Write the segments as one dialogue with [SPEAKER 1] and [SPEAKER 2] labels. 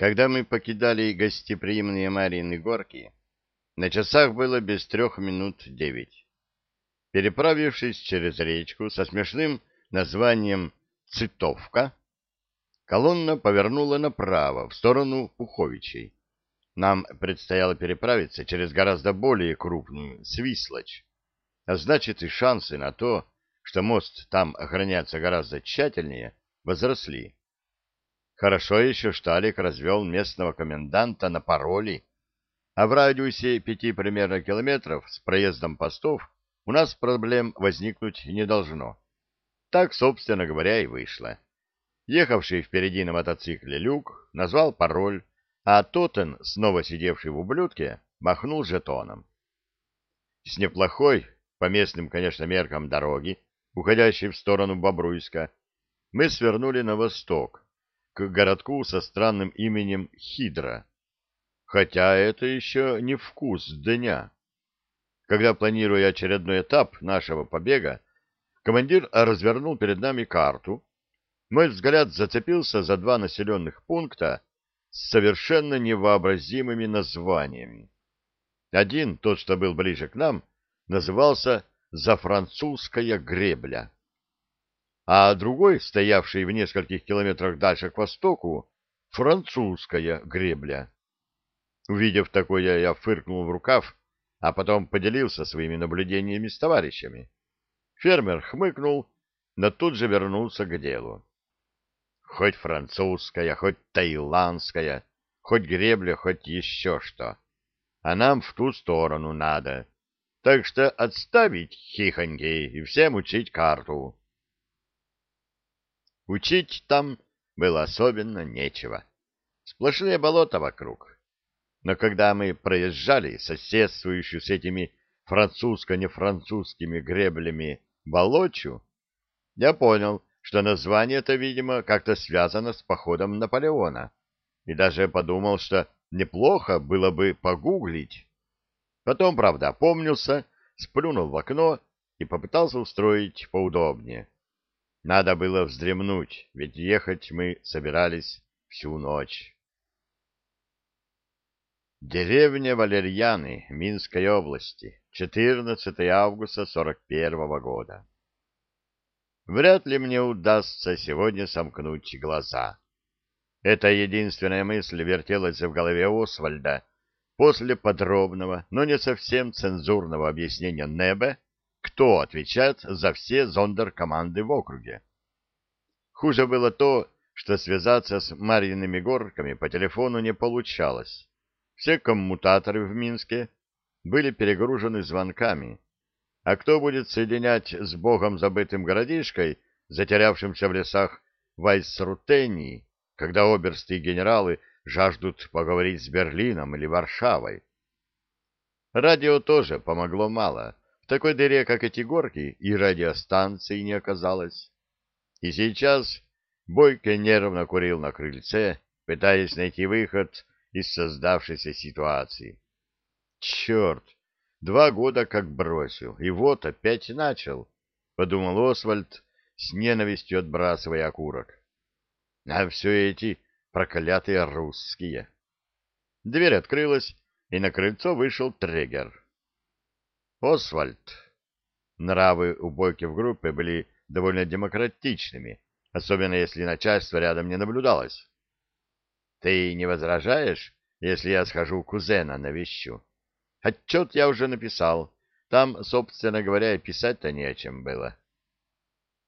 [SPEAKER 1] Когда мы покидали гостеприимные Марьины горки, на часах было без трех минут девять. Переправившись через речку со смешным названием «Цитовка», колонна повернула направо, в сторону Пуховичей. Нам предстояло переправиться через гораздо более крупную Свислочь, а значит и шансы на то, что мост там охраняется гораздо тщательнее, возросли. Хорошо еще Шталик развел местного коменданта на пароли, а в радиусе пяти примерно километров с проездом постов у нас проблем возникнуть не должно. Так, собственно говоря, и вышло. Ехавший впереди на мотоцикле Люк назвал пароль, а Тотен, снова сидевший в ублюдке, махнул жетоном. С неплохой, по местным, конечно, меркам дороги, уходящей в сторону Бобруйска, мы свернули на восток, к городку со странным именем Хидра. Хотя это еще не вкус дня. Когда, планируя очередной этап нашего побега, командир развернул перед нами карту, мой взгляд зацепился за два населенных пункта с совершенно невообразимыми названиями. Один, тот, что был ближе к нам, назывался «Зафранцузская гребля» а другой, стоявший в нескольких километрах дальше к востоку, французская гребля. Увидев такое, я фыркнул в рукав, а потом поделился своими наблюдениями с товарищами. Фермер хмыкнул, но тут же вернулся к делу. Хоть французская, хоть таиландская, хоть гребля, хоть еще что. А нам в ту сторону надо. Так что отставить хихоньки и всем учить карту. Учить там было особенно нечего. Сплошные болота вокруг. Но когда мы проезжали соседствующую с этими французско-нефранцузскими греблями Болочу, я понял, что название это, видимо, как-то связано с походом Наполеона, и даже подумал, что неплохо было бы погуглить. Потом, правда, опомнился, сплюнул в окно и попытался устроить поудобнее. Надо было вздремнуть, ведь ехать мы собирались всю ночь. Деревня Валерьяны Минской области, 14 августа 41 года. Вряд ли мне удастся сегодня сомкнуть глаза. Эта единственная мысль вертелась в голове Освальда после подробного, но не совсем цензурного объяснения Небе кто отвечает за все зондеркоманды в округе. Хуже было то, что связаться с Марьиными горками по телефону не получалось. Все коммутаторы в Минске были перегружены звонками. А кто будет соединять с богом забытым городишкой, затерявшимся в лесах Вайсрутении, когда оберсты и генералы жаждут поговорить с Берлином или Варшавой? Радио тоже помогло мало такой дыре, как эти горки, и радиостанции не оказалось. И сейчас Бойко нервно курил на крыльце, пытаясь найти выход из создавшейся ситуации. Черт! Два года как бросил, и вот опять начал, — подумал Освальд, с ненавистью отбрасывая окурок. А все эти проклятые русские. Дверь открылась, и на крыльцо вышел Трегер. Освальд. Нравы у в группе были довольно демократичными, особенно если начальство рядом не наблюдалось. Ты не возражаешь, если я схожу кузена навещу? Отчет я уже написал. Там, собственно говоря, писать-то не о чем было.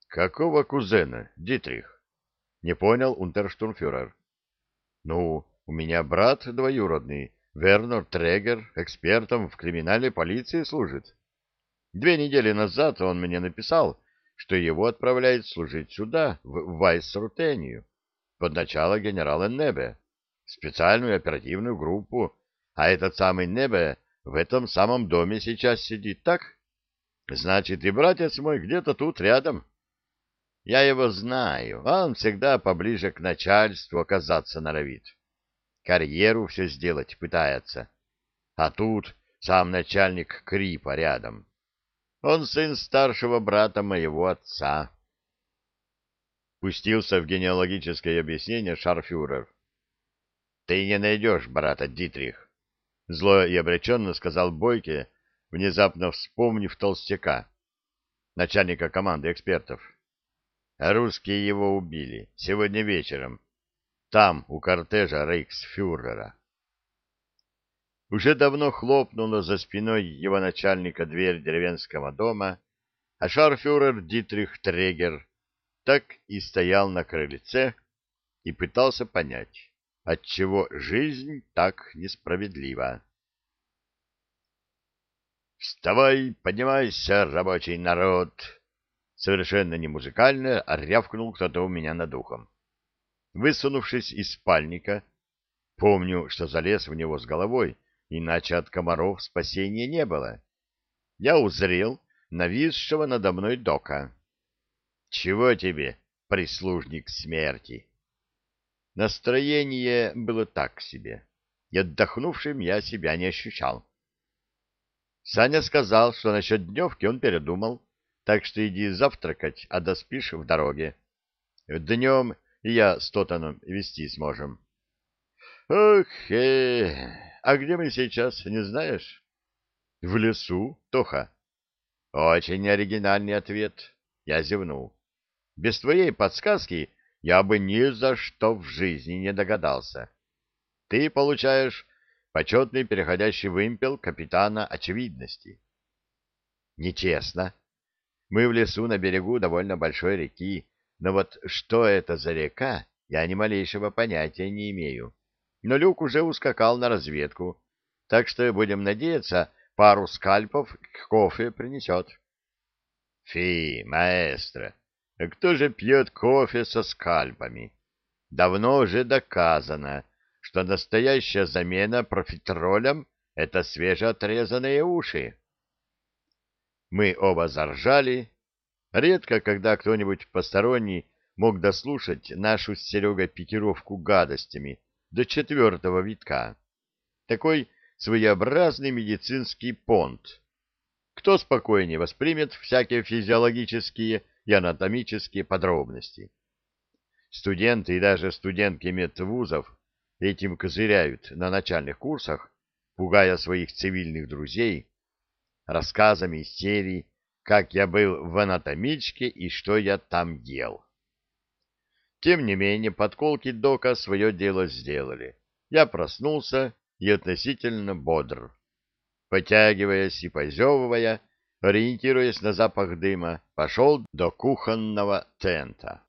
[SPEAKER 1] Какого кузена, Дитрих? Не понял унтерштурмфюрер. Ну, у меня брат двоюродный, Вернер Трегер экспертом в криминальной полиции служит. Две недели назад он мне написал, что его отправляют служить сюда, в Вайсрутению, под начало генерала Небе, специальную оперативную группу, а этот самый Небе в этом самом доме сейчас сидит, так? Значит, и братец мой где-то тут рядом. Я его знаю, он всегда поближе к начальству оказаться норовит карьеру все сделать пытается. А тут сам начальник Крипа рядом. Он сын старшего брата моего отца. Пустился в генеалогическое объяснение шарфюрер. ты не найдешь брата Дитрих, — зло и обреченно сказал Бойке, внезапно вспомнив толстяка, начальника команды экспертов. Русские его убили сегодня вечером, там, у кортежа рейхсфюрера. Уже давно хлопнула за спиной его начальника дверь деревенского дома, а шарфюрер Дитрих Трегер так и стоял на крыльце и пытался понять, отчего жизнь так несправедлива. «Вставай, поднимайся, рабочий народ!» Совершенно не музыкально рявкнул кто-то у меня над ухом. Высунувшись из спальника, помню, что залез в него с головой, иначе от комаров спасения не было. Я узрел нависшего надо мной дока. «Чего тебе, прислужник смерти?» Настроение было так себе, и отдохнувшим я себя не ощущал. Саня сказал, что насчет дневки он передумал, так что иди завтракать, а доспишь в дороге. Днем я с Тотаном вести сможем. — Ох, э, а где мы сейчас, не знаешь? — В лесу, Тоха. — Очень оригинальный ответ. Я зевнул. Без твоей подсказки я бы ни за что в жизни не догадался. Ты получаешь почетный переходящий вымпел капитана очевидности. Нечестно. Мы в лесу на берегу довольно большой реки, но вот что это за река, я ни малейшего понятия не имею. Но Люк уже ускакал на разведку, так что, будем надеяться, пару скальпов к кофе принесет. Фи, маэстро, кто же пьет кофе со скальпами? Давно уже доказано, что настоящая замена профитролем — это свежеотрезанные уши. Мы оба заржали, Редко, когда кто-нибудь посторонний мог дослушать нашу с Серегой пикировку гадостями до четвертого витка. Такой своеобразный медицинский понт. Кто спокойнее воспримет всякие физиологические и анатомические подробности? Студенты и даже студентки медвузов этим козыряют на начальных курсах, пугая своих цивильных друзей рассказами из серии как я был в анатомичке и что я там ел. Тем не менее, подколки Дока свое дело сделали. Я проснулся и относительно бодр. Потягиваясь и позевывая, ориентируясь на запах дыма, пошел до кухонного тента.